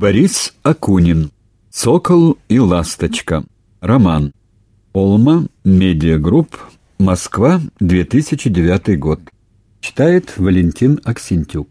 Борис Акунин. «Сокол и ласточка». Роман. Олма. Медиагрупп. Москва. 2009 год. Читает Валентин Аксентюк.